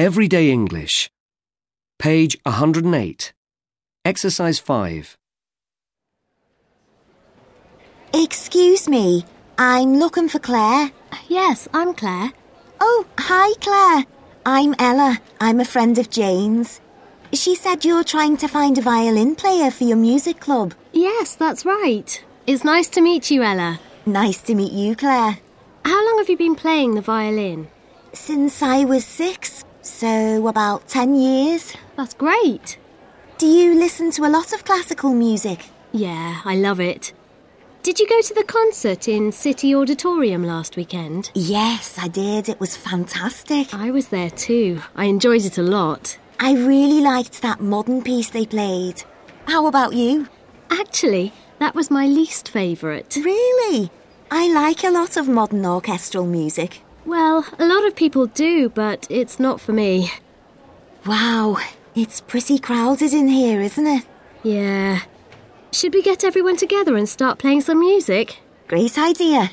Everyday English. Page 108. Exercise 5. Excuse me, I'm looking for Claire. Yes, I'm Claire. Oh, hi, Claire. I'm Ella. I'm a friend of Jane's. She said you're trying to find a violin player for your music club. Yes, that's right. It's nice to meet you, Ella. Nice to meet you, Claire. How long have you been playing the violin? Since I was six, so about ten years. That's great. Do you listen to a lot of classical music? Yeah, I love it. Did you go to the concert in City Auditorium last weekend? Yes, I did. It was fantastic. I was there too. I enjoyed it a lot. I really liked that modern piece they played. How about you? Actually, that was my least favourite. Really? I like a lot of modern orchestral music. Well, a lot of people do, but it's not for me. Wow, it's pretty crowded in here, isn't it? Yeah. Should we get everyone together and start playing some music? Great idea.